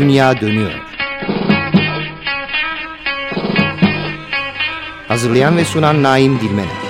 Dünya Dönüyor. Hazırlayan ve sunan Naim Dilmener.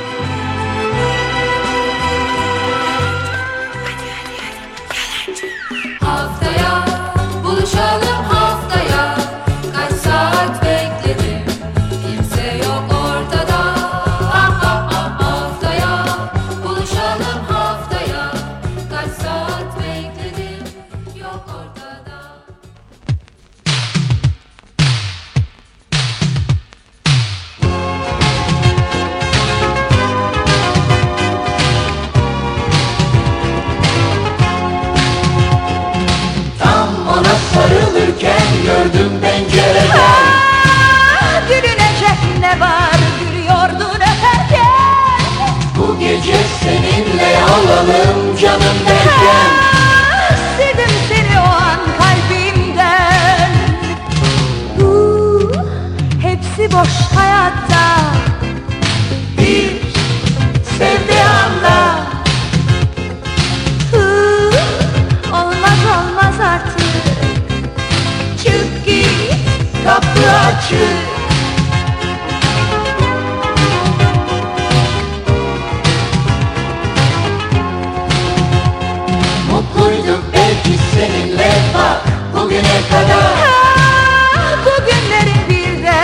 bugüne kadar. Ah, Bugünleri bir de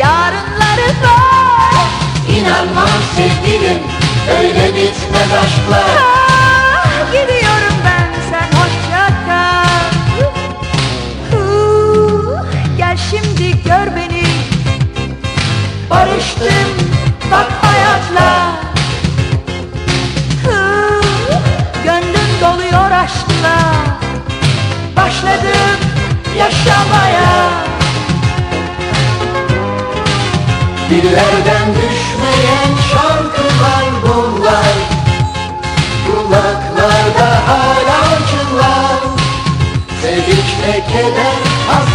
yarınları var İnanmam sevgilim öyle bitmez aşklar. Ah, düşmeyen şarkılar bunlar Kulaklarda hala çınlar. Sevinç ve keder, hasret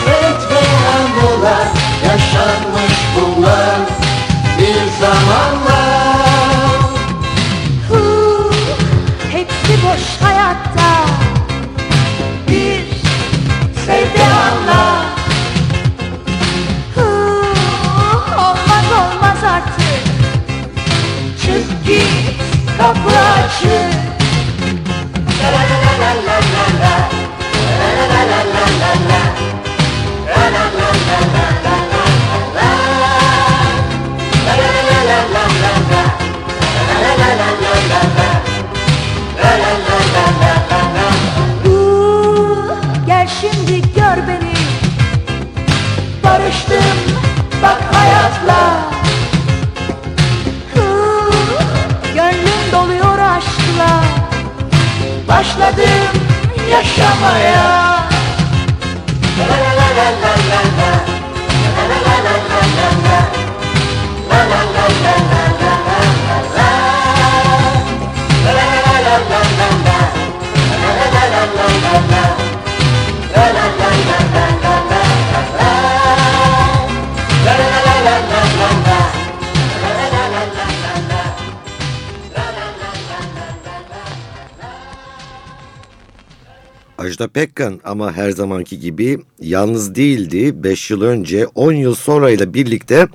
Ajda Pekkan ama her zamanki gibi yalnız değildi. 5 yıl önce 10 yıl sonrayla birlikte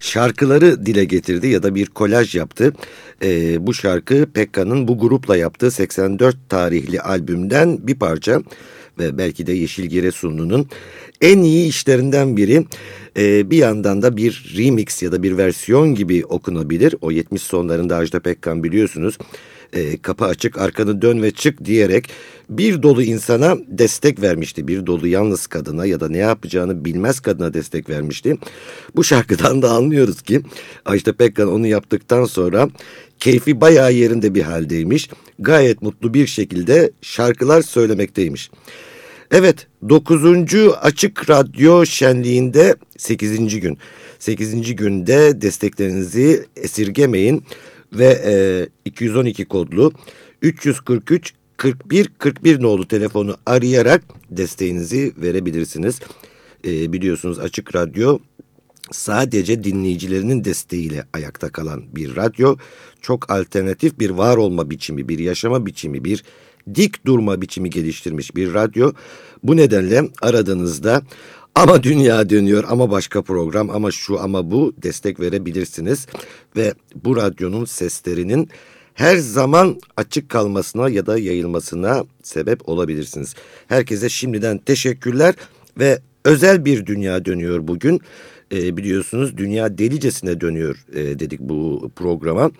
şarkıları dile getirdi ya da bir kolaj yaptı. Ee, bu şarkı Pekkan'ın bu grupla yaptığı 84 tarihli albümden bir parça ve belki de Yeşil Giresunlu'nun en iyi işlerinden biri. Ee, bir yandan da bir remix ya da bir versiyon gibi okunabilir. O 70 sonlarında Ajda Pekkan biliyorsunuz e, kapı açık arkanı dön ve çık diyerek bir dolu insana destek vermişti. Bir dolu yalnız kadına ya da ne yapacağını bilmez kadına destek vermişti. Bu şarkıdan da anlıyoruz ki Ajda Pekkan onu yaptıktan sonra keyfi bayağı yerinde bir haldeymiş. Gayet mutlu bir şekilde şarkılar söylemekteymiş. Evet 9. Açık Radyo Şenliği'nde 8. gün. 8. günde desteklerinizi esirgemeyin ve e, 212 kodlu 343 41 41 nolu telefonu arayarak desteğinizi verebilirsiniz. E, biliyorsunuz Açık Radyo sadece dinleyicilerinin desteğiyle ayakta kalan bir radyo. Çok alternatif bir var olma biçimi, bir yaşama biçimi, bir dik durma biçimi geliştirmiş bir radyo. Bu nedenle aradığınızda ama dünya dönüyor ama başka program ama şu ama bu destek verebilirsiniz. Ve bu radyonun seslerinin her zaman açık kalmasına ya da yayılmasına sebep olabilirsiniz. Herkese şimdiden teşekkürler ve özel bir dünya dönüyor bugün e, biliyorsunuz dünya delicesine dönüyor e, dedik bu programa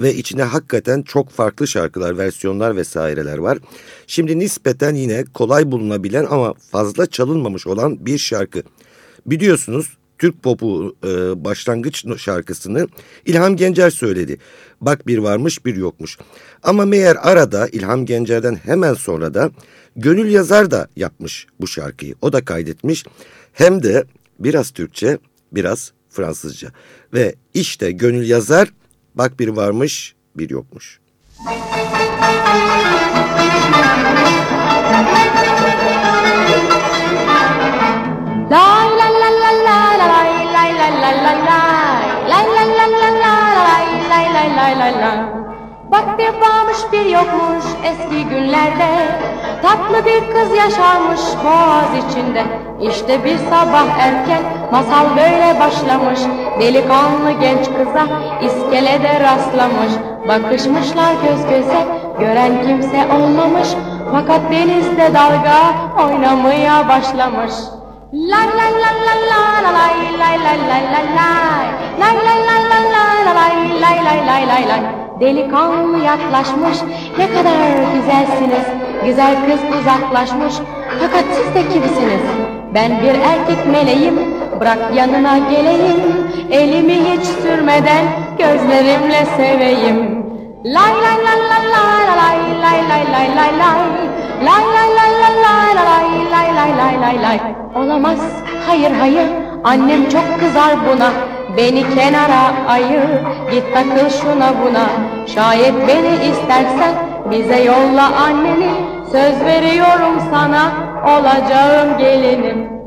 ve içine hakikaten çok farklı şarkılar, versiyonlar vesaireler var. Şimdi nispeten yine kolay bulunabilen ama fazla çalınmamış olan bir şarkı. Biliyorsunuz Türk popu e, başlangıç şarkısını İlham Gencer söyledi. Bak bir varmış bir yokmuş. Ama meğer arada İlham Gencer'den hemen sonra da Gönül Yazar da yapmış bu şarkıyı. O da kaydetmiş. Hem de biraz Türkçe biraz Fransızca. Ve işte gönül yazar bak bir varmış bir yokmuş. Bak bir varmış bir yokmuş eski günlerde Tatlı bir kız yaşarmış boğaz içinde İşte bir sabah erken masal böyle başlamış Delikanlı genç kıza iskelede rastlamış Bakışmışlar göz göze gören kimse olmamış Fakat denizde dalga oynamaya başlamış Lay lay lay lay lay lay lay lay lay lay lay Lay lay lay lay lay lay lay lay lay lay lay Delikanlı yaklaşmış ne kadar güzelsiniz Güzel kız uzaklaşmış fakat siz de kimsiniz? Ben bir erkek meleğim bırak yanına geleyim Elimi hiç sürmeden gözlerimle seveyim Lay lay lay lay lay lay lay lay lay lay lay Lay lay lay lay lay lay lay lay lay lay lay Olamaz hayır hayır annem çok kızar buna Beni kenara ayır git takıl şuna buna Şayet beni istersen bize yolla anneni Söz veriyorum sana olacağım gelinim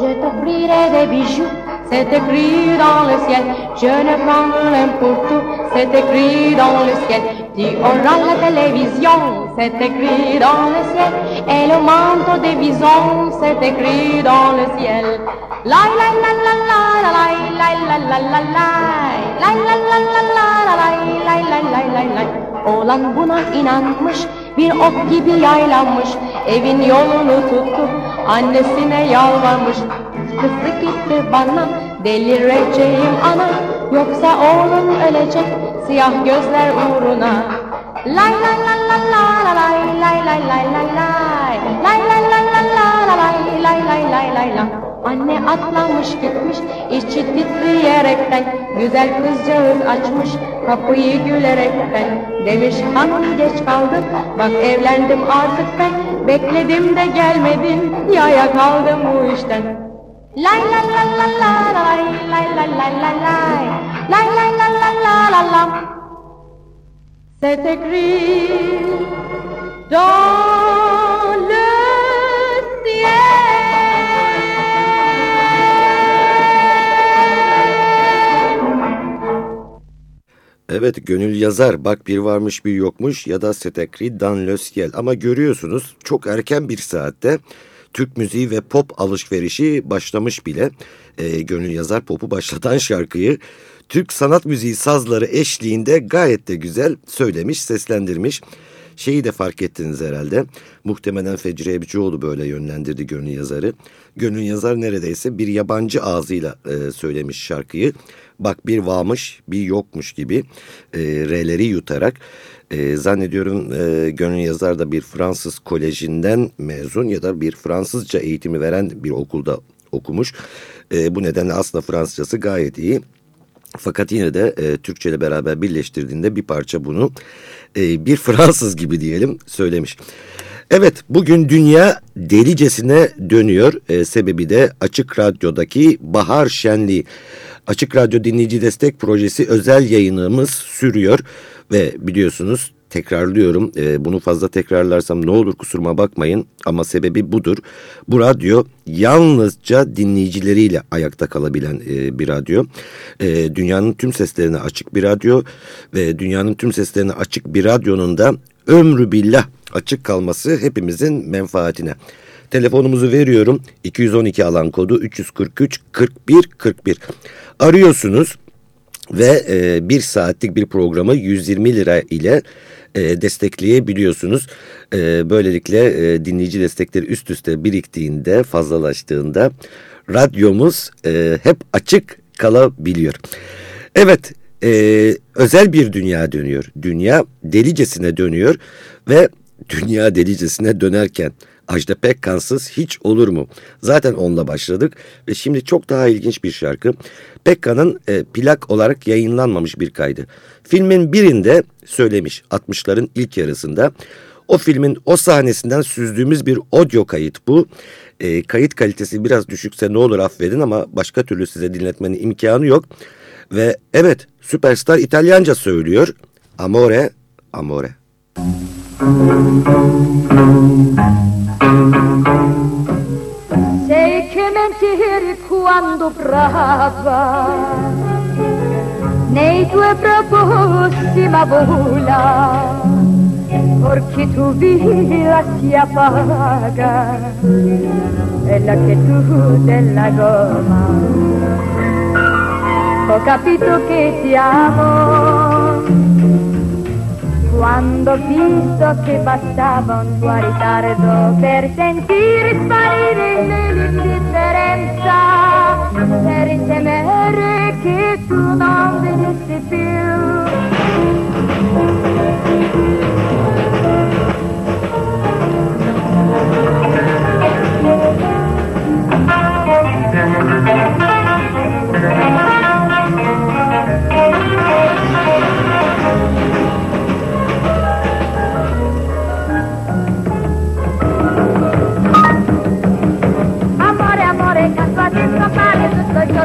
Je t'offrirai des bijoux c'est écrit dans le ciel Je ne prends pour tout c'est écrit dans le ciel Tu auras la télévision c'est écrit dans le ciel Et le manteau des visons c'est écrit dans le ciel Lay lay lay lay lay lay lay lay lay lay Lay lay lay lay lay lay lay lay lay lay Oğlan buna inanmış bir ok gibi yaylanmış. Evin yolunu tuttu annesine yalvarmış Kızı gitti bana delireceğim ana Yoksa oğlum ölecek siyah gözler uğruna Lay lay lay lay lay lay lay lay lay lay lay Lay lay lay lay lay lay lay lay lay lay Anne atlamış gitmiş içi titreyerekten Güzel kızcağız açmış kapıyı gülerekten Demiş hanım geç kaldık bak evlendim artık ben Bekledim de gelmedin yaya kaldım bu işten C'est écrit dans le Evet gönül yazar. Bak bir varmış bir yokmuş ya da Setekri Dan Löskel ama görüyorsunuz çok erken bir saatte Türk müziği ve pop alışverişi başlamış bile. E, gönül yazar popu başlatan şarkıyı Türk sanat müziği sazları eşliğinde gayet de güzel söylemiş, seslendirmiş. Şeyi de fark ettiniz herhalde. Muhtemelen Fecri Ebcioğlu böyle yönlendirdi Gönül Yazar'ı. Gönül Yazar neredeyse bir yabancı ağzıyla e, söylemiş şarkıyı. Bak bir varmış bir yokmuş gibi e, R'leri yutarak. E, zannediyorum e, Gönül Yazar da bir Fransız kolejinden mezun ya da bir Fransızca eğitimi veren bir okulda okumuş. E, bu nedenle aslında Fransızcası gayet iyi. Fakat yine de e, Türkçe ile beraber birleştirdiğinde bir parça bunu e, bir Fransız gibi diyelim söylemiş. Evet bugün dünya delicesine dönüyor. E, sebebi de Açık Radyo'daki Bahar Şenliği. Açık Radyo Dinleyici Destek Projesi özel yayınımız sürüyor. Ve biliyorsunuz tekrarlıyorum. E, bunu fazla tekrarlarsam ne olur kusuruma bakmayın ama sebebi budur. Bu radyo yalnızca dinleyicileriyle ayakta kalabilen e, bir radyo. E, dünyanın tüm seslerine açık bir radyo ve dünyanın tüm seslerine açık bir radyonun da ömrü billah açık kalması hepimizin menfaatine. Telefonumuzu veriyorum. 212 alan kodu 343 41 41. Arıyorsunuz ve e, bir saatlik bir programı 120 lira ile e, destekleyebiliyorsunuz. E, böylelikle e, dinleyici destekleri üst üste biriktiğinde, fazlalaştığında radyomuz e, hep açık kalabiliyor. Evet, e, özel bir dünya dönüyor. Dünya delicesine dönüyor ve dünya delicesine dönerken Ajda Pekkan'sız hiç olur mu? Zaten onunla başladık ve şimdi çok daha ilginç bir şarkı. Pekkan'ın e, plak olarak yayınlanmamış bir kaydı. Filmin birinde söylemiş 60'ların ilk yarısında. O filmin o sahnesinden süzdüğümüz bir audio kayıt bu. E, kayıt kalitesi biraz düşükse ne olur affedin ama başka türlü size dinletmenin imkanı yok. Ve evet süperstar İtalyanca söylüyor. Amore, amore. Sei che mentire quando brava. Nei tuoi proposti ma vola Perché tu via si appaga E la che tu della gomma. Ho capito che ti amo quando ho visto che bastava un tuo ritardo per sentire sparire l'indifferenza, per temere che tu non venissi più.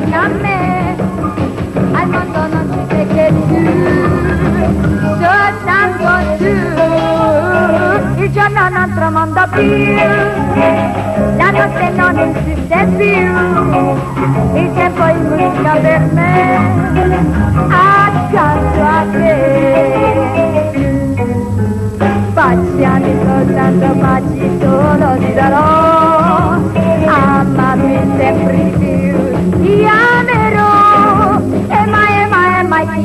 piaci a me, al mondo non ci credi più, soltanto tu. Il giorno non tramonta più, la notte non esiste più, il tempo in musica per me, accanto a te. Baciami soltanto, baci solo ti darò, amami sempre più.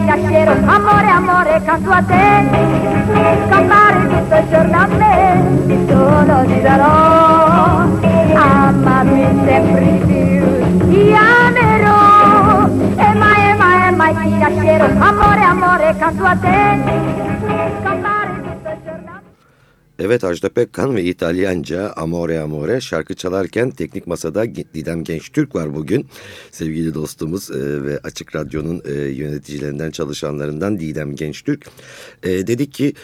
Lascerò, amore, amore, canto a te, cantare tutto il giorno a me, solo ti darò, amami sempre più, ti amerò, e mai, e mai, e mai ti amore, amore, canto a te, Evet Ajda Pekkan ve İtalyanca Amore Amore şarkı çalarken teknik masada Didem Genç Türk var bugün. Sevgili dostumuz e, ve Açık Radyo'nun e, yöneticilerinden çalışanlarından Didem Genç Türk. E, dedik ki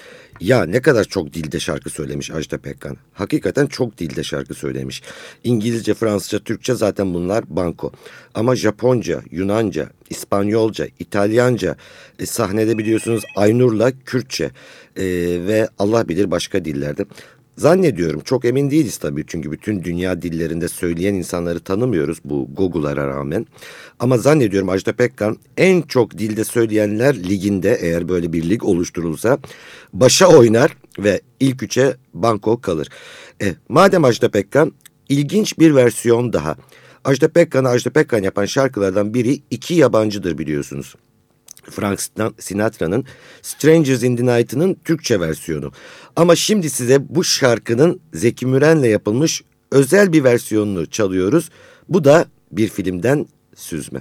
ya ne kadar çok dilde şarkı söylemiş Ajda Pekkan. Hakikaten çok dilde şarkı söylemiş. İngilizce, Fransızca, Türkçe zaten bunlar banko. Ama Japonca, Yunanca, İspanyolca, İtalyanca, e, sahnede biliyorsunuz Aynur'la Kürtçe e, ve Allah bilir başka dillerde. Zannediyorum çok emin değiliz tabii çünkü bütün dünya dillerinde söyleyen insanları tanımıyoruz bu Google'lara rağmen. Ama zannediyorum Ajda Pekkan en çok dilde söyleyenler liginde eğer böyle bir lig oluşturulsa başa oynar ve ilk üçe banko kalır. E, madem Ajda Pekkan ilginç bir versiyon daha. Ajda Pekkan'ı Ajda Pekkan yapan şarkılardan biri iki yabancıdır biliyorsunuz. Frank Sinatra'nın Strangers in the Night'ının Türkçe versiyonu. Ama şimdi size bu şarkının Zeki Müren'le yapılmış özel bir versiyonunu çalıyoruz. Bu da bir filmden süzme.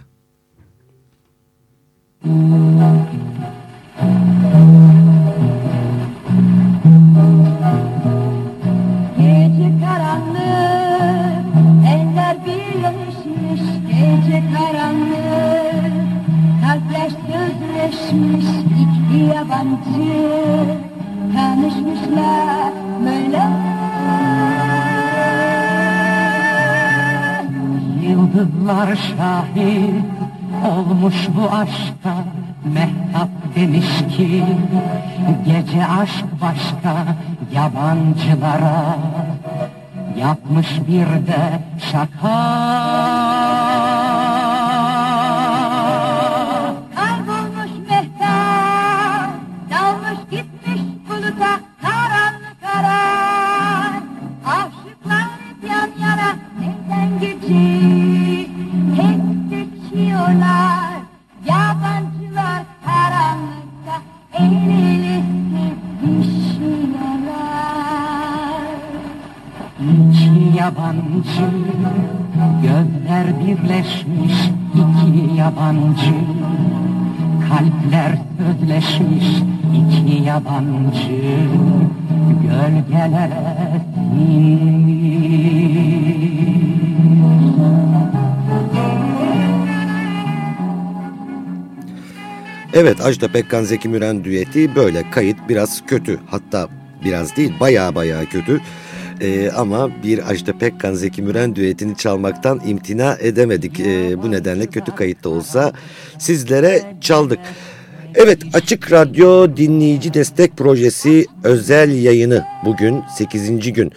Gece şahit olmuş bu aşka Mehtap demiş ki gece aşk başka yabancılara yapmış bir de şaka. Yabancı kalpler sözleşmiş iki yabancı gölgelere sinmiş. Evet Ajda Pekkan Zeki Müren düeti böyle kayıt biraz kötü hatta biraz değil baya baya kötü. Ee, ama bir Ajda Pekkan Zeki Müren düetini çalmaktan imtina edemedik. Ee, bu nedenle kötü kayıtta olsa sizlere çaldık. Evet Açık Radyo Dinleyici Destek Projesi özel yayını bugün 8. gün.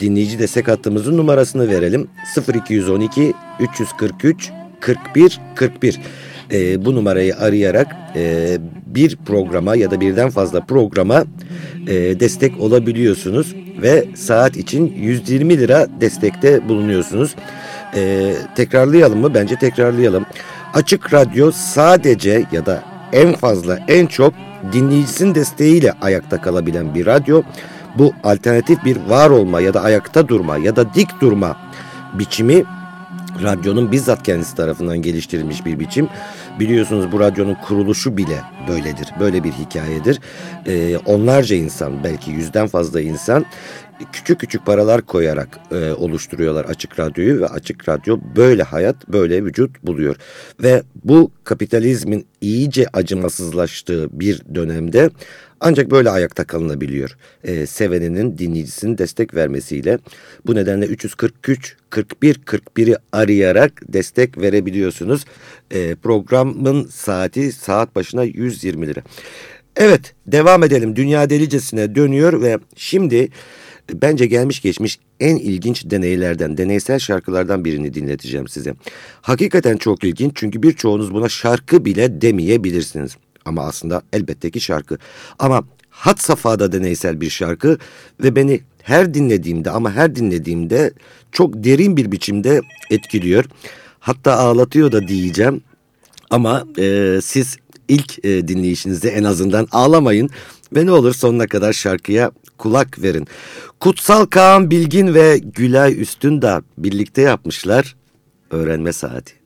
Dinleyici destek hattımızın numarasını verelim. 0212 343 41 41 e, bu numarayı arayarak e, bir programa ya da birden fazla programa e, destek olabiliyorsunuz ve saat için 120 lira destekte bulunuyorsunuz. E, tekrarlayalım mı? Bence tekrarlayalım. Açık Radyo sadece ya da en fazla en çok dinleyicisinin desteğiyle ayakta kalabilen bir radyo. Bu alternatif bir var olma ya da ayakta durma ya da dik durma biçimi radyonun bizzat kendisi tarafından geliştirilmiş bir biçim. Biliyorsunuz bu radyonun kuruluşu bile böyledir. Böyle bir hikayedir. Ee, onlarca insan belki yüzden fazla insan küçük küçük paralar koyarak e, oluşturuyorlar Açık Radyo'yu ve Açık Radyo böyle hayat, böyle vücut buluyor. Ve bu kapitalizmin iyice acımasızlaştığı bir dönemde ancak böyle ayakta kalınabiliyor. E, seveninin, dinleyicisinin destek vermesiyle. Bu nedenle 343 41 41'i arayarak destek verebiliyorsunuz. E, programın saati saat başına 120 lira. Evet devam edelim. Dünya delicesine dönüyor ve şimdi bence gelmiş geçmiş en ilginç deneylerden, deneysel şarkılardan birini dinleteceğim size. Hakikaten çok ilginç çünkü birçoğunuz buna şarkı bile demeyebilirsiniz. Ama aslında elbette ki şarkı. Ama hat safhada deneysel bir şarkı ve beni her dinlediğimde ama her dinlediğimde çok derin bir biçimde etkiliyor. Hatta ağlatıyor da diyeceğim. Ama e, siz ilk e, dinleyişinizde en azından ağlamayın ve ne olur sonuna kadar şarkıya kulak verin. Kutsal Kaan Bilgin ve Gülay Üstün de birlikte yapmışlar öğrenme saati.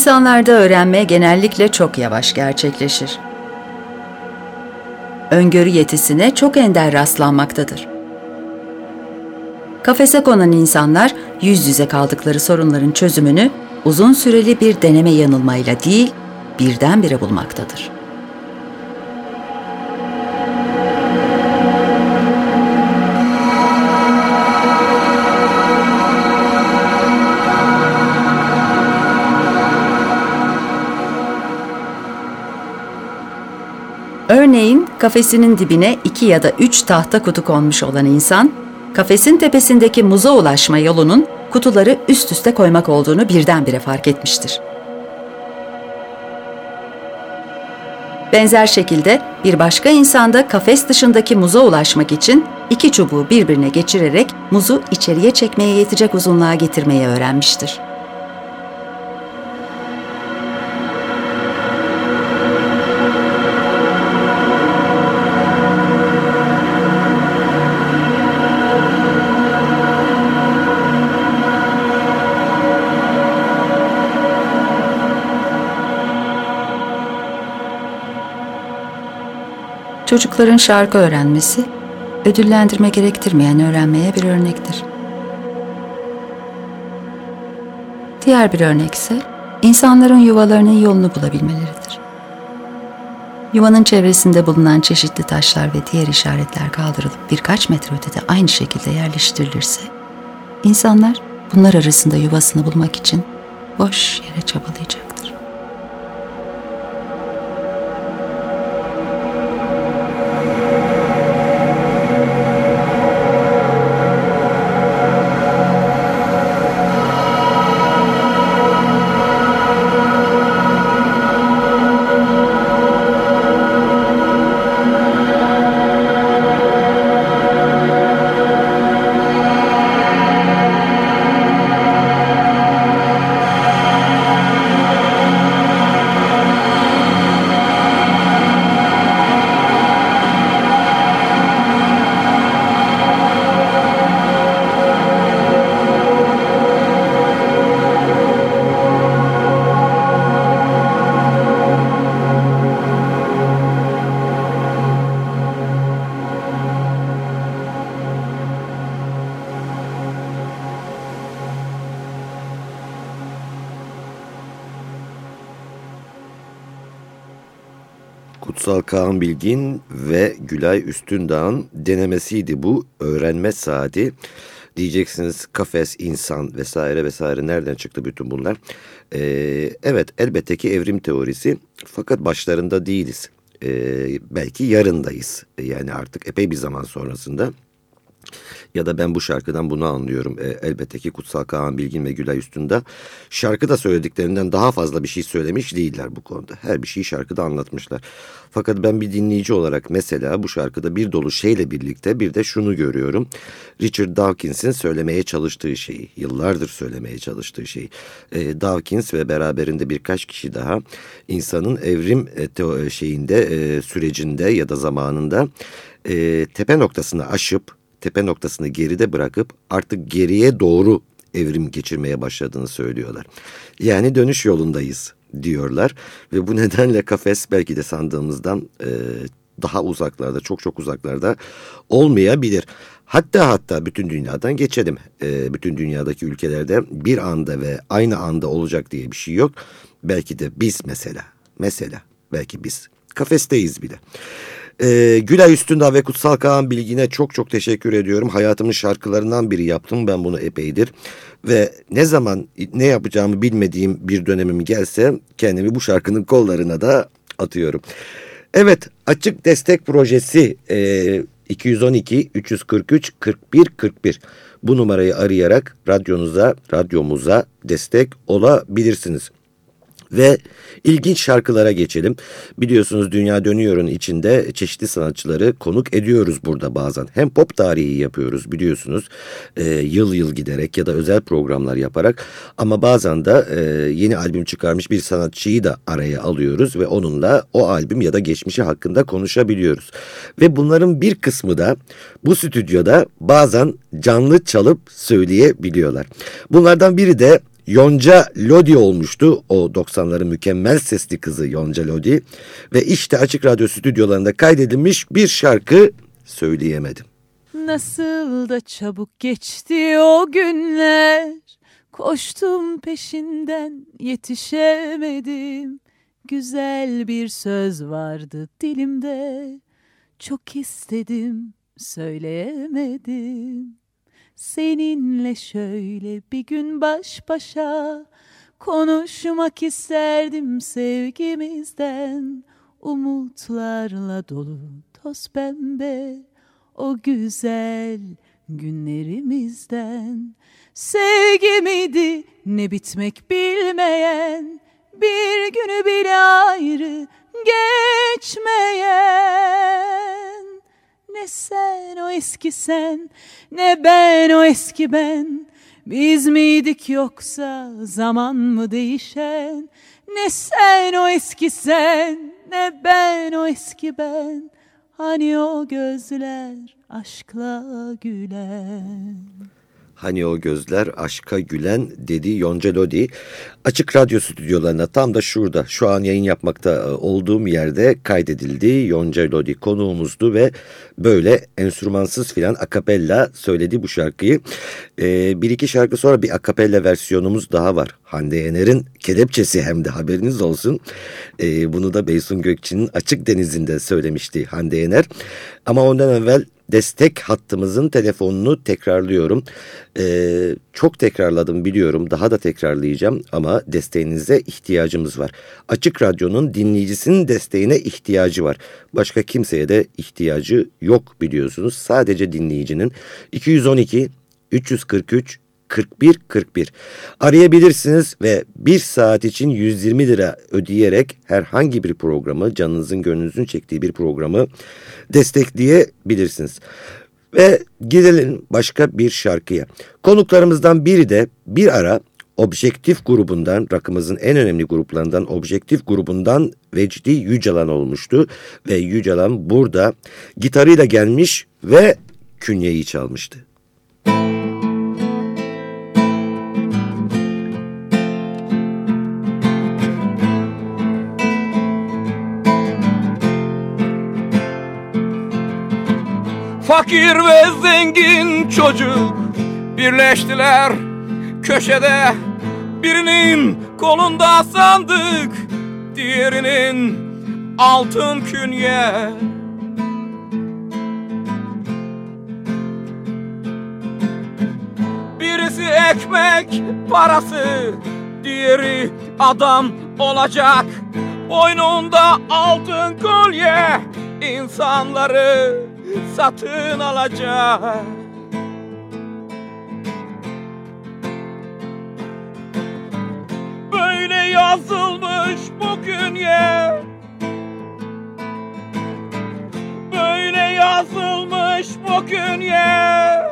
İnsanlarda öğrenme genellikle çok yavaş gerçekleşir. Öngörü yetisine çok ender rastlanmaktadır. Kafese konan insanlar yüz yüze kaldıkları sorunların çözümünü uzun süreli bir deneme yanılmayla değil, birdenbire bulmaktadır. Örneğin kafesinin dibine iki ya da üç tahta kutu konmuş olan insan, kafesin tepesindeki muza ulaşma yolunun kutuları üst üste koymak olduğunu birdenbire fark etmiştir. Benzer şekilde bir başka insanda kafes dışındaki muza ulaşmak için iki çubuğu birbirine geçirerek muzu içeriye çekmeye yetecek uzunluğa getirmeyi öğrenmiştir. Çocukların şarkı öğrenmesi, ödüllendirme gerektirmeyen öğrenmeye bir örnektir. Diğer bir örnek ise insanların yuvalarının yolunu bulabilmeleridir. Yuvanın çevresinde bulunan çeşitli taşlar ve diğer işaretler kaldırılıp birkaç metre ötede aynı şekilde yerleştirilirse, insanlar bunlar arasında yuvasını bulmak için boş yere çabalayacaktır. Kaan Bilgin ve Gülay Üstündağ'ın denemesiydi bu. Öğrenme saati. Diyeceksiniz kafes, insan vesaire vesaire nereden çıktı bütün bunlar? Ee, evet elbette ki evrim teorisi fakat başlarında değiliz. Ee, belki yarındayız. Yani artık epey bir zaman sonrasında. Ya da ben bu şarkıdan bunu anlıyorum. E, elbette ki Kutsal Kaan Bilgin ve Gülay Üstünde şarkıda söylediklerinden daha fazla bir şey söylemiş değiller bu konuda. Her bir şeyi şarkıda anlatmışlar. Fakat ben bir dinleyici olarak mesela bu şarkıda bir dolu şeyle birlikte bir de şunu görüyorum. Richard Dawkins'in söylemeye çalıştığı şeyi, yıllardır söylemeye çalıştığı şeyi. E, Dawkins ve beraberinde birkaç kişi daha insanın evrim e, şeyinde, e, sürecinde ya da zamanında e, tepe noktasını aşıp tepe noktasını geride bırakıp artık geriye doğru evrim geçirmeye başladığını söylüyorlar. Yani dönüş yolundayız diyorlar ve bu nedenle kafes belki de sandığımızdan e, daha uzaklarda çok çok uzaklarda olmayabilir. Hatta hatta bütün dünyadan geçelim. E, bütün dünyadaki ülkelerde bir anda ve aynı anda olacak diye bir şey yok. Belki de biz mesela mesela belki biz kafesteyiz bile. Ee, Gülay Üstündağ ve Kutsal Kaan Bilgin'e çok çok teşekkür ediyorum. Hayatımın şarkılarından biri yaptım ben bunu epeydir. Ve ne zaman ne yapacağımı bilmediğim bir dönemim gelse kendimi bu şarkının kollarına da atıyorum. Evet açık destek projesi e, 212 343 41 41 bu numarayı arayarak radyonuza radyomuza destek olabilirsiniz. Ve ilginç şarkılara geçelim. Biliyorsunuz Dünya Dönüyor'un içinde çeşitli sanatçıları konuk ediyoruz burada bazen. Hem pop tarihi yapıyoruz biliyorsunuz e, yıl yıl giderek ya da özel programlar yaparak. Ama bazen de e, yeni albüm çıkarmış bir sanatçıyı da araya alıyoruz ve onunla o albüm ya da geçmişi hakkında konuşabiliyoruz. Ve bunların bir kısmı da bu stüdyoda bazen canlı çalıp söyleyebiliyorlar. Bunlardan biri de Yonca Lodi olmuştu. O 90'ların mükemmel sesli kızı Yonca Lodi. Ve işte Açık Radyo stüdyolarında kaydedilmiş bir şarkı söyleyemedim. Nasıl da çabuk geçti o günler. Koştum peşinden yetişemedim. Güzel bir söz vardı dilimde. Çok istedim söyleyemedim. Seninle şöyle bir gün baş başa konuşmak isterdim sevgimizden. Umutlarla dolu toz pembe o güzel günlerimizden. Sevgi miydi ne bitmek bilmeyen bir günü bile ayrı geçmeyen. Ne sen o eski sen ne ben o eski ben. Biz miydik yoksa zaman mı değişen? Ne sen o eski sen ne ben o eski ben. Hani o gözler aşkla gülen Hani o gözler aşka gülen dedi Yonca Lodi. Açık radyo stüdyolarına tam da şurada şu an yayın yapmakta e, olduğum yerde kaydedildi. Yonca Lodi konuğumuzdu ve böyle enstrümansız filan akapella söyledi bu şarkıyı. Ee, bir iki şarkı sonra bir akapella versiyonumuz daha var. Hande Yener'in kelepçesi hem de haberiniz olsun. Ee, bunu da Beysun Gökçe'nin Açık Deniz'inde söylemişti Hande Yener. Ama ondan evvel destek hattımızın telefonunu tekrarlıyorum. Ee, çok tekrarladım biliyorum daha da tekrarlayacağım ama desteğinize ihtiyacımız var. Açık Radyo'nun dinleyicisinin desteğine ihtiyacı var. Başka kimseye de ihtiyacı yok biliyorsunuz. Sadece dinleyicinin 212 343 41 41 arayabilirsiniz ve bir saat için 120 lira ödeyerek herhangi bir programı canınızın gönlünüzün çektiği bir programı destekleyebilirsiniz. Ve gidelim başka bir şarkıya. Konuklarımızdan biri de bir ara Objektif grubundan, rakımızın en önemli gruplarından Objektif grubundan Vecdi Yücalan olmuştu. Ve Yücalan burada gitarıyla gelmiş ve künyeyi çalmıştı. Fakir ve zengin çocuk. Birleştiler köşede Birinin kolunda sandık Diğerinin altın künye. Birisi ekmek parası Diğeri adam olacak. Boynunda altın kolye insanları satın alacak Böyle yazılmış bugün ye. Böyle yazılmış bugün ye.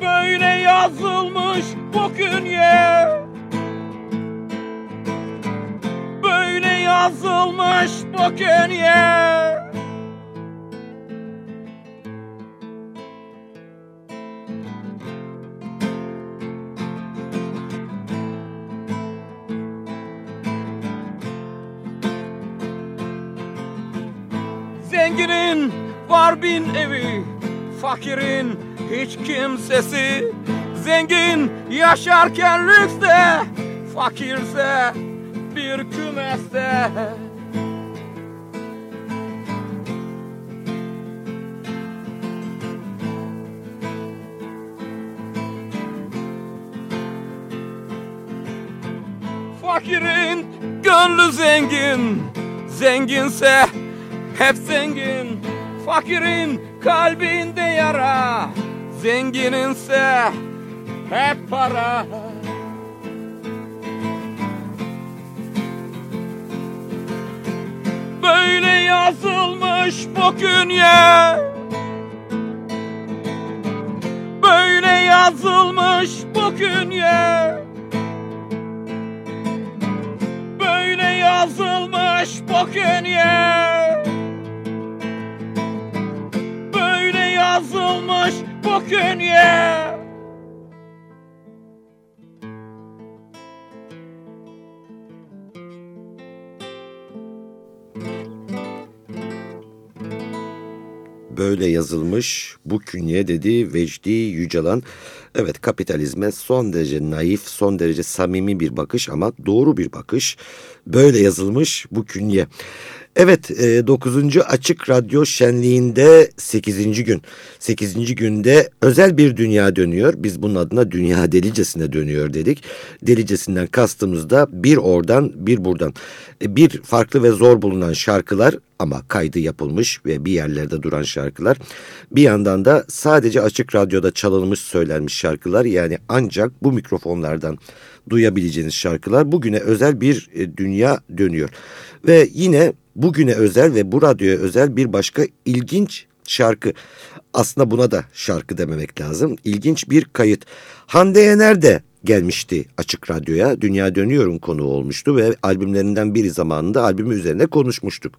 Böyle yazılmış bugün ye Böyle yazılmış bugün ye Zenginin var bin evi Fakirin hiç kimsesi. Zengin yaşarken lükste Fakirse bir kümeste. Fakirin gönlü zengin Zenginse hep zengin. Fakirin kalbinde yara Zengininse hep para Böyle yazılmış bugün ya Böyle yazılmış bugün ya Böyle yazılmış bugün ya Böyle yazılmış bugün ya böyle yazılmış bu künye dedi Vecdi Yücalan. Evet kapitalizme son derece naif, son derece samimi bir bakış ama doğru bir bakış. Böyle yazılmış bu künye. Evet 9. E, Açık Radyo Şenliği'nde 8. gün. 8. günde özel bir dünya dönüyor. Biz bunun adına dünya delicesine dönüyor dedik. Delicesinden kastımız da bir oradan bir buradan. E, bir farklı ve zor bulunan şarkılar ama kaydı yapılmış ve bir yerlerde duran şarkılar. Bir yandan da sadece Açık Radyo'da çalınmış söylenmiş şarkılar yani ancak bu mikrofonlardan duyabileceğiniz şarkılar bugüne özel bir e, dünya dönüyor. Ve yine bugüne özel ve bu radyoya özel bir başka ilginç şarkı. Aslında buna da şarkı dememek lazım. İlginç bir kayıt. Hande Yener de gelmişti Açık Radyo'ya. Dünya Dönüyorum konuğu olmuştu ve albümlerinden biri zamanında albümü üzerine konuşmuştuk.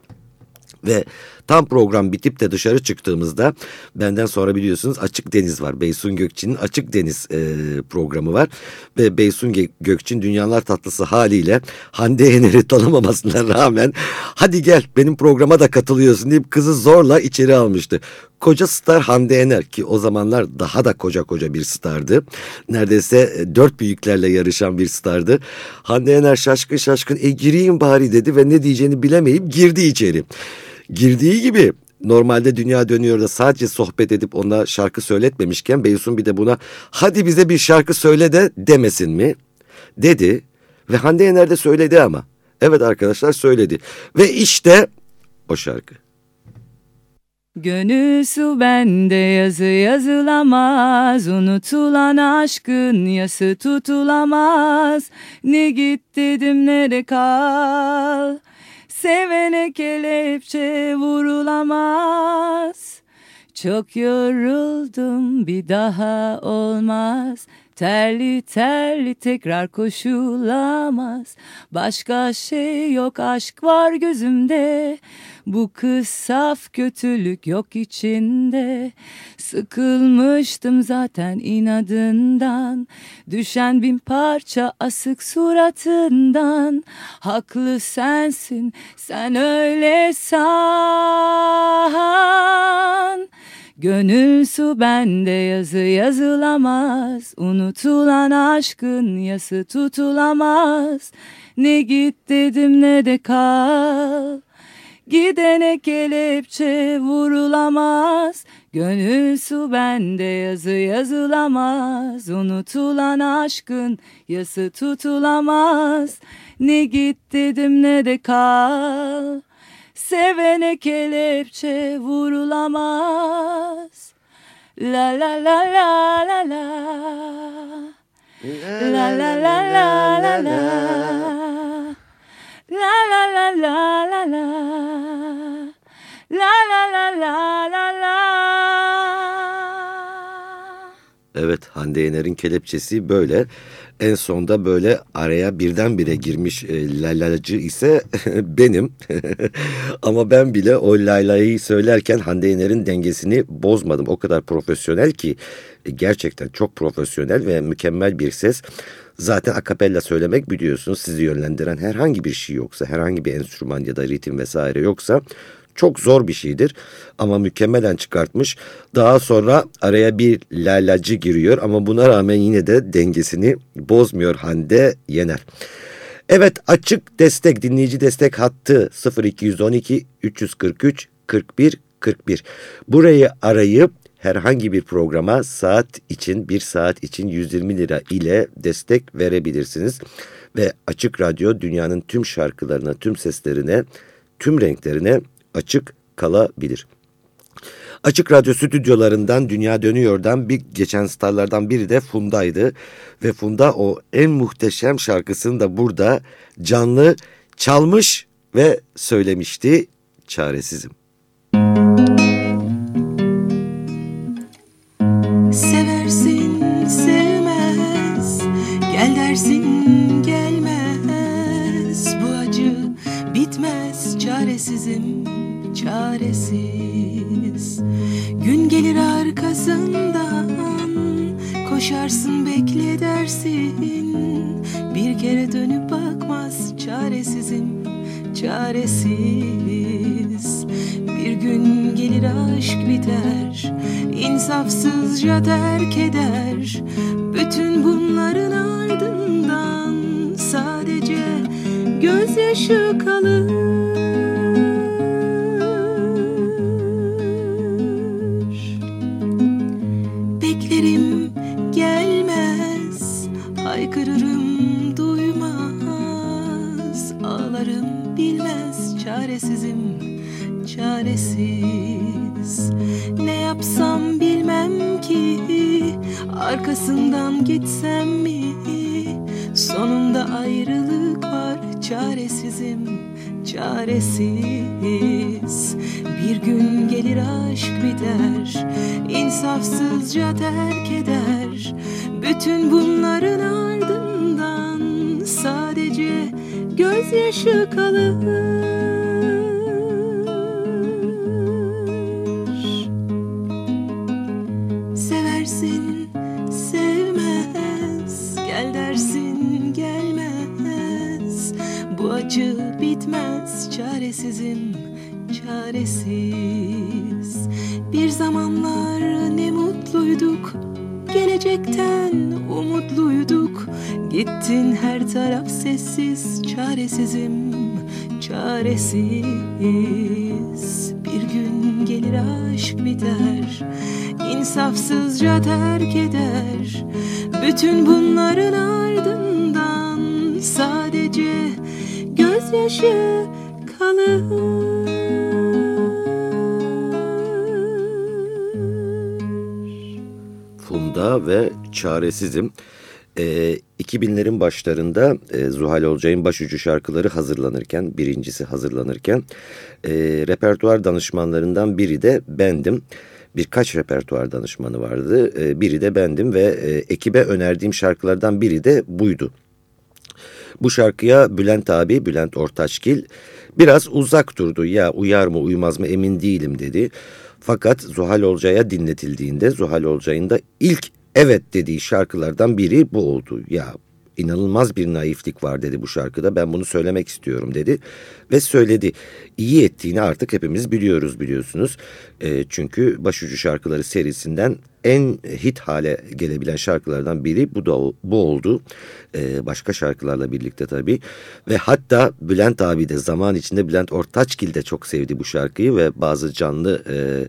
Ve tam program bitip de dışarı çıktığımızda benden sonra biliyorsunuz Açık Deniz var. Beysun Gökçin'in Açık Deniz e, programı var. Ve Beysun Gökçin dünyalar tatlısı haliyle Hande Yener'i tanımamasına rağmen hadi gel benim programa da katılıyorsun deyip kızı zorla içeri almıştı. Koca star Hande Yener ki o zamanlar daha da koca koca bir stardı. Neredeyse e, dört büyüklerle yarışan bir stardı. Hande Yener şaşkın şaşkın e gireyim bari dedi ve ne diyeceğini bilemeyip girdi içeri girdiği gibi normalde dünya dönüyor da sadece sohbet edip ona şarkı söyletmemişken Beysun bir de buna hadi bize bir şarkı söyle de demesin mi? Dedi ve Hande Yener de söyledi ama. Evet arkadaşlar söyledi ve işte o şarkı. Gönül su bende yazı yazılamaz Unutulan aşkın yası tutulamaz Ne git dedim nere kal Sevene kelepçe vurulamaz. Çok yoruldum bir daha olmaz. Terli terli tekrar koşulamaz. Başka şey yok aşk var gözümde. Bu kız saf kötülük yok içinde. Sıkılmıştım zaten inadından. Düşen bin parça asık suratından. Haklı sensin sen öyle san. Gönül su bende yazı yazılamaz Unutulan aşkın yası tutulamaz Ne git dedim ne de kal Gidene kelepçe vurulamaz Gönül su bende yazı yazılamaz Unutulan aşkın yası tutulamaz Ne git dedim ne de kal Sevene kelepçe vurulamaz. La la la la la la. La la la la la la. La la la la la la. La la la la la la. Evet Hande Yener'in kelepçesi böyle. En sonda böyle araya birdenbire girmiş e, lalacı ise benim. Ama ben bile o laylayı söylerken Hande Yener'in dengesini bozmadım. O kadar profesyonel ki e, gerçekten çok profesyonel ve mükemmel bir ses. Zaten akapella söylemek biliyorsunuz sizi yönlendiren herhangi bir şey yoksa, herhangi bir enstrüman ya da ritim vesaire yoksa çok zor bir şeydir ama mükemmelen çıkartmış. Daha sonra araya bir lalacı giriyor ama buna rağmen yine de dengesini bozmuyor Hande Yener. Evet açık destek dinleyici destek hattı 0212 343 41 41. Burayı arayıp herhangi bir programa saat için bir saat için 120 lira ile destek verebilirsiniz. Ve Açık Radyo dünyanın tüm şarkılarına, tüm seslerine, tüm renklerine açık kalabilir. Açık Radyo stüdyolarından Dünya Dönüyor'dan bir geçen starlardan biri de Funda'ydı. Ve Funda o en muhteşem şarkısını da burada canlı çalmış ve söylemişti Çaresizim. Çaresiz. Gün gelir arkasından Koşarsın bekle dersin. Bir kere dönüp bakmaz çaresizim çaresiz. Bir gün gelir aşk biter insafsızca terk eder. Bütün bunların ardından sadece gözyaşı kalır çaresiz. Bir gün gelir aşk biter insafsızca terk eder. Bütün bunların ardından sadece gözyaşı kalır insafsızca terk eder Bütün bunların ardından sadece gözyaşı kalır Funda ve Çaresizim. E, 2000'lerin başlarında e, Zuhal Olcay'ın başucu şarkıları hazırlanırken, birincisi hazırlanırken e, repertuar danışmanlarından biri de bendim. Birkaç repertuar danışmanı vardı, e, biri de bendim ve e, ekibe önerdiğim şarkılardan biri de buydu. Bu şarkıya Bülent abi, Bülent Ortaçgil biraz uzak durdu. Ya uyar mı uymaz mı emin değilim dedi. Fakat Zuhal Olcay'a dinletildiğinde Zuhal Olcay'ın da ilk evet dediği şarkılardan biri bu oldu. Ya inanılmaz bir naiflik var dedi bu şarkıda ben bunu söylemek istiyorum dedi ve söyledi. İyi ettiğini artık hepimiz biliyoruz biliyorsunuz. E, çünkü Başucu Şarkıları serisinden en hit hale gelebilen şarkılardan biri bu da bu oldu. E, başka şarkılarla birlikte tabii ve hatta Bülent abi de zaman içinde Bülent Ortaçgil de çok sevdi bu şarkıyı ve bazı canlı e,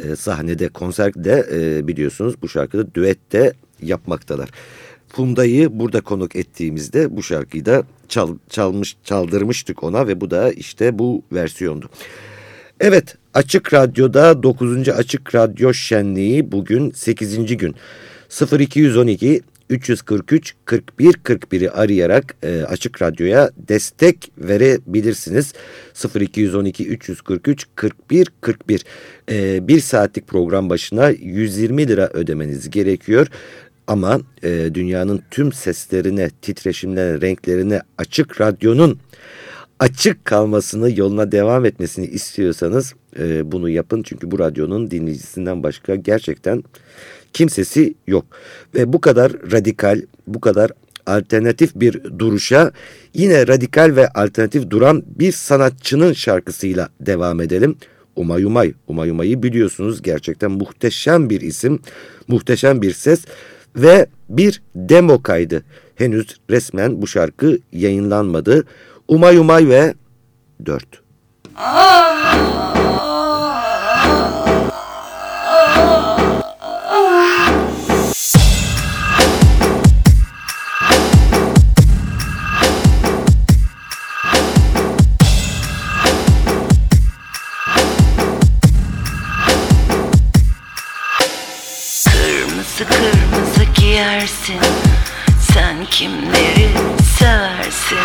e, sahnede konserde e, biliyorsunuz bu şarkıda düette yapmaktalar. Funda'yı burada konuk ettiğimizde bu şarkıyı da çal, çalmış, çaldırmıştık ona ve bu da işte bu versiyondu. Evet Açık Radyo'da 9. Açık Radyo Şenliği bugün 8. gün 0212 343 41 41'i arayarak e, Açık Radyo'ya destek verebilirsiniz. 0212 343 41 41 e, bir saatlik program başına 120 lira ödemeniz gerekiyor. Ama e, dünyanın tüm seslerine, titreşimlerine, renklerine açık radyonun açık kalmasını, yoluna devam etmesini istiyorsanız e, bunu yapın. Çünkü bu radyonun dinleyicisinden başka gerçekten kimsesi yok. Ve bu kadar radikal, bu kadar alternatif bir duruşa yine radikal ve alternatif duran bir sanatçının şarkısıyla devam edelim. Umay Umay, Umay Umay'ı biliyorsunuz gerçekten muhteşem bir isim, muhteşem bir ses ve bir demo kaydı. Henüz resmen bu şarkı yayınlanmadı. Umay Umay ve 4. Kırmızı giyersin Sen kimleri seversin?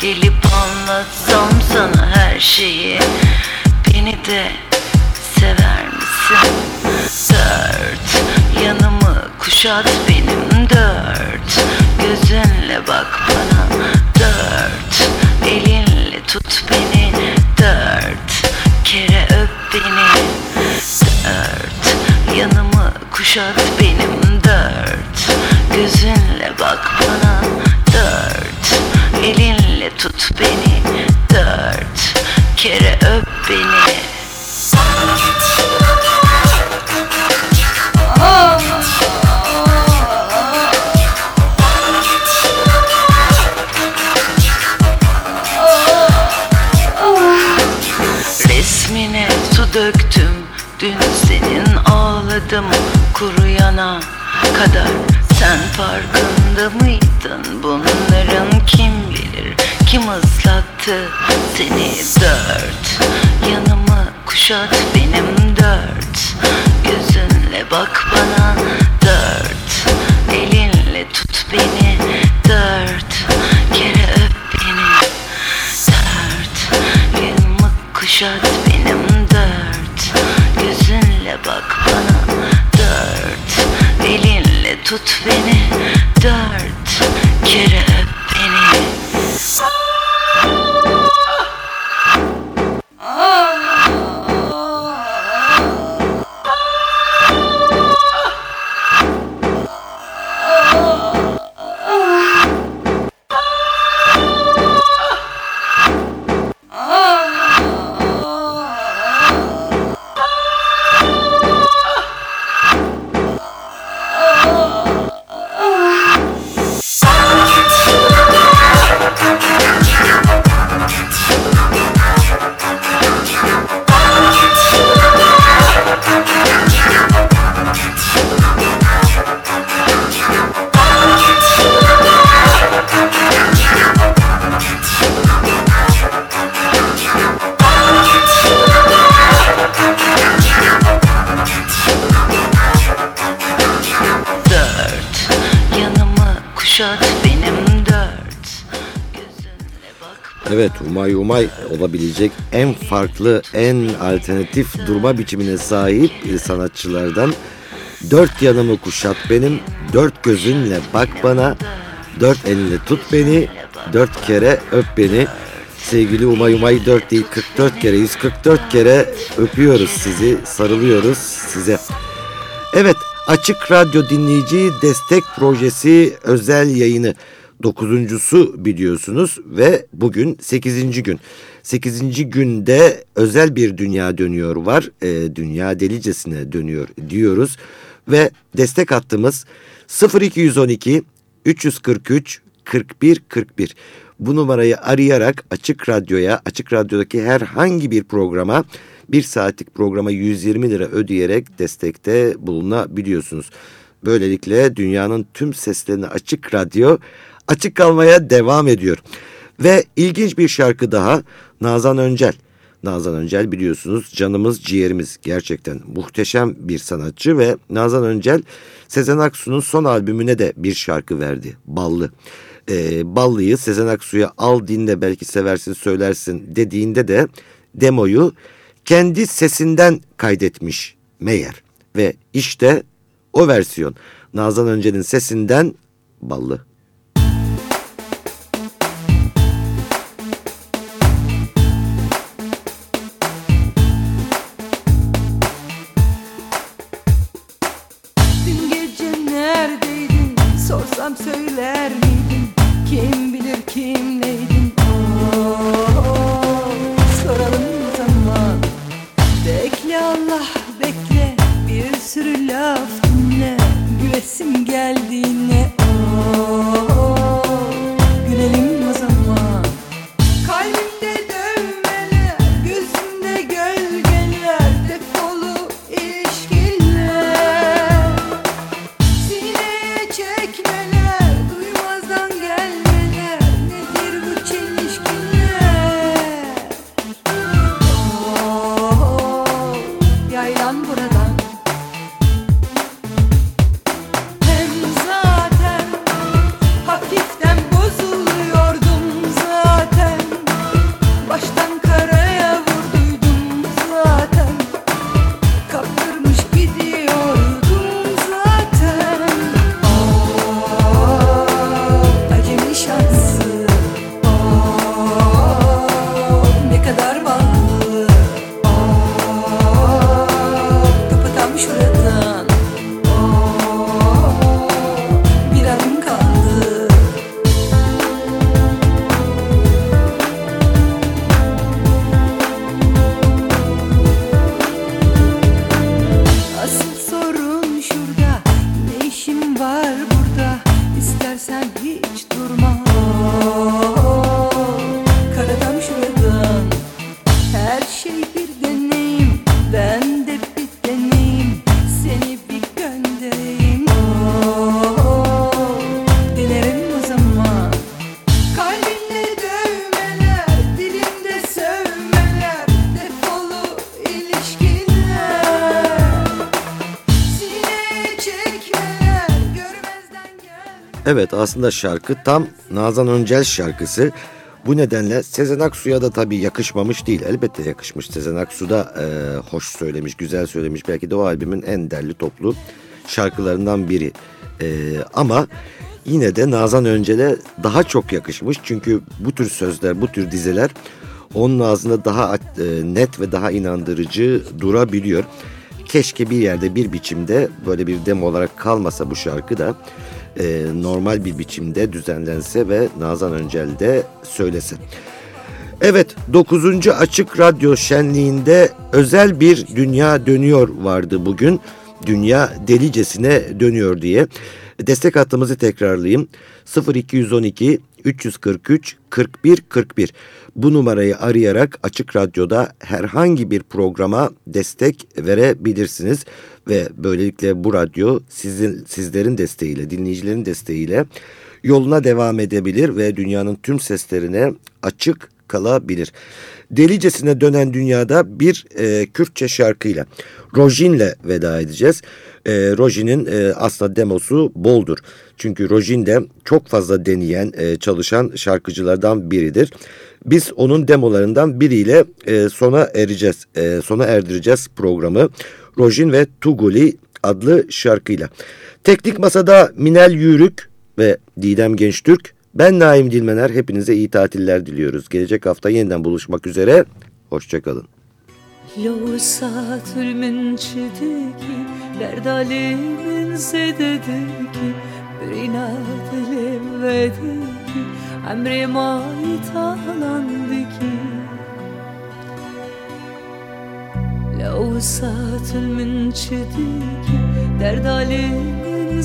Gelip anlatsam sana her şeyi. Beni de sever misin? Dört yanımı kuşat benim dört. Gözünle bak bana dört. Elinle tut beni dört. Kere öp beni dört. Yanımı kuşat benim dört Gözünle bak bana dört. Elinle tut beni dört. Kere öp beni. Resmine su döktüm. Dün senin ağladım kuruyana kadar Sen farkında mıydın? Bunların kim bilir? Kim ıslattı seni? Dört. Yanımı kuşat benim dört. Gözünle bak bana dört. Elinle tut beni dört. Kere öp beni dört. Yanımı kuşat benim dört. Gözünle bak bana tut beni dört Kere öp beni Evet Umay Umay olabilecek en farklı, en alternatif durma biçimine sahip sanatçılardan. Dört yanımı kuşat benim, dört gözünle bak bana, dört elinle tut beni, dört kere öp beni. Sevgili Umay Umay 4 değil 44 kere 144 kere öpüyoruz sizi, sarılıyoruz size. Evet Açık Radyo Dinleyici Destek Projesi özel yayını dokuzuncusu biliyorsunuz ve bugün sekizinci gün. Sekizinci günde özel bir dünya dönüyor var. E, dünya delicesine dönüyor diyoruz. Ve destek hattımız 0212 343 41 41. Bu numarayı arayarak Açık Radyo'ya, Açık Radyo'daki herhangi bir programa bir saatlik programa 120 lira ödeyerek destekte bulunabiliyorsunuz. Böylelikle dünyanın tüm seslerini Açık Radyo açık kalmaya devam ediyor. Ve ilginç bir şarkı daha Nazan Öncel. Nazan Öncel biliyorsunuz canımız ciğerimiz gerçekten muhteşem bir sanatçı ve Nazan Öncel Sezen Aksu'nun son albümüne de bir şarkı verdi Ballı. Ee, Ballı'yı Sezen Aksu'ya al dinle belki seversin söylersin dediğinde de demoyu kendi sesinden kaydetmiş meğer. Ve işte o versiyon Nazan Öncel'in sesinden Ballı. Aslında şarkı tam Nazan Öncel şarkısı. Bu nedenle Sezen Aksu'ya da tabii yakışmamış değil. Elbette yakışmış. Sezen Aksu da e, hoş söylemiş, güzel söylemiş. Belki de o albümün en derli toplu şarkılarından biri. E, ama yine de Nazan Öncel'e daha çok yakışmış. Çünkü bu tür sözler, bu tür dizeler onun ağzında daha e, net ve daha inandırıcı durabiliyor. Keşke bir yerde bir biçimde böyle bir demo olarak kalmasa bu şarkı da e, normal bir biçimde düzenlense ve Nazan Öncel de söylese. Evet 9. Açık Radyo Şenliği'nde özel bir dünya dönüyor vardı bugün. Dünya delicesine dönüyor diye. Destek hattımızı tekrarlayayım. 0212 343 41 41 bu numarayı arayarak Açık Radyo'da herhangi bir programa destek verebilirsiniz ve böylelikle bu radyo sizin sizlerin desteğiyle, dinleyicilerin desteğiyle yoluna devam edebilir ve dünyanın tüm seslerine açık kalabilir. Delicesine dönen dünyada bir e, Kürtçe şarkıyla Rojin'le veda edeceğiz. E, Rojin'in e, aslında demosu boldur. Çünkü Rojin de çok fazla deneyen, e, çalışan şarkıcılardan biridir. Biz onun demolarından biriyle e, sona ereceğiz, e, sona erdireceğiz programı. Rojin ve Tuguli adlı şarkıyla. Teknik Masada Minel Yürük ve Didem Gençtürk. Ben Naim Dilmener. Hepinize iyi tatiller diliyoruz. Gelecek hafta yeniden buluşmak üzere. Hoşçakalın. لو ساعت المنشدكي دردالي من زددكي برينات الودكي عمري ما يتعلندكي لو ساعت المنشدكي دردالي من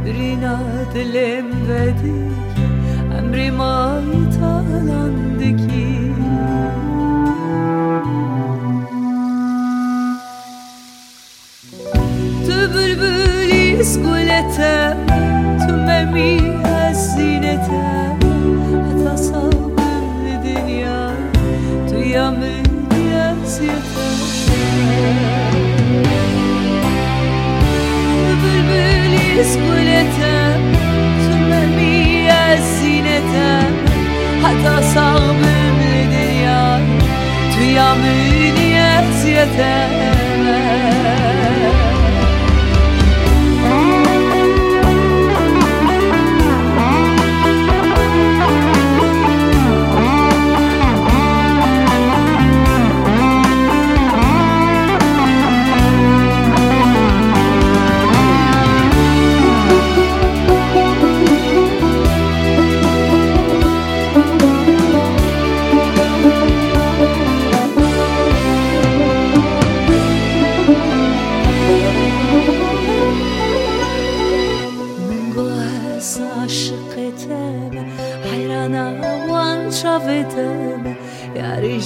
زددكي برينات الودكي عمري ما يتعلندكي بلبلی اسکولتم تو iskuletem Tümemi eszinetem Hatta sağ mümlüdür ya Tüya müdiyet yetem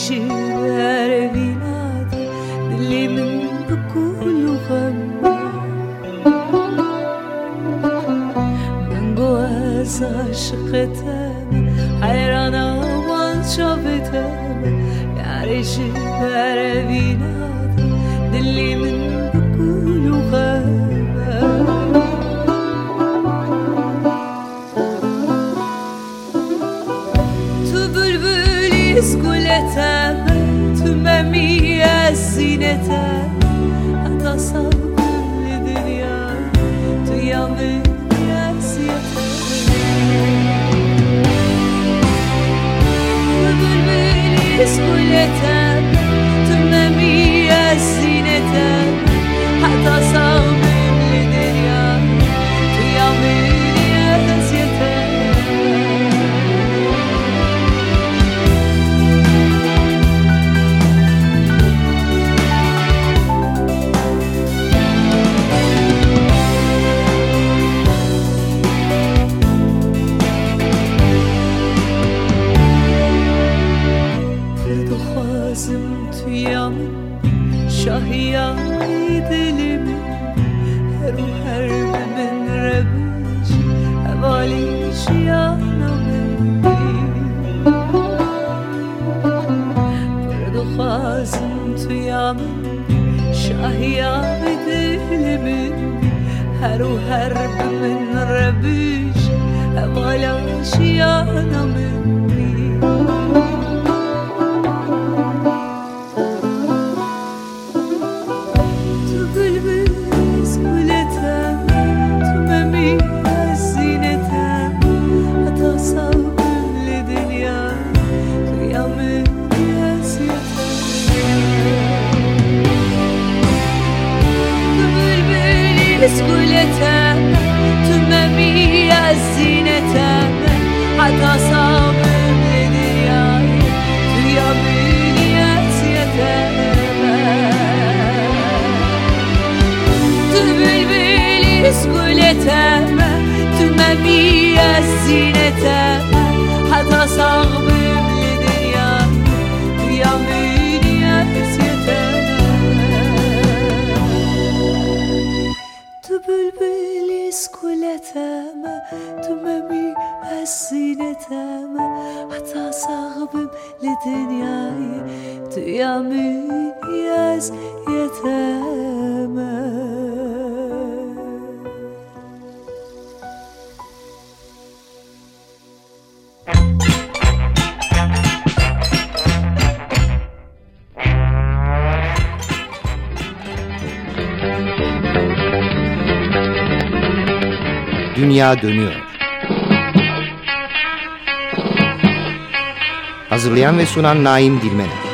شبار بيناتي اللي من بكله غمة من جواز عشقتنا حيرانة وما شافتنا يعني شبار بيناتي اللي من بكله غمة bülbül Izgulete tümemi ezinete Atasal kulli dünya Dünyamı eziyete Bülbül izgulete tümemi ezinete Atasal مني هرو هرب من ربيش بلاش يا ضمن تسگولتم تو ممی از زینتم حتی سامم دیای تو یا بینیتیتم تو بلبلی سگولتم تو ممی از زینتم حتی سامم sireteme Tümemi esineteme Hatta sahibim li dünyayı Dünyamın yaz yeteme Dünya dönüyor. Hazırlayan ve sunan Naim Dilmener.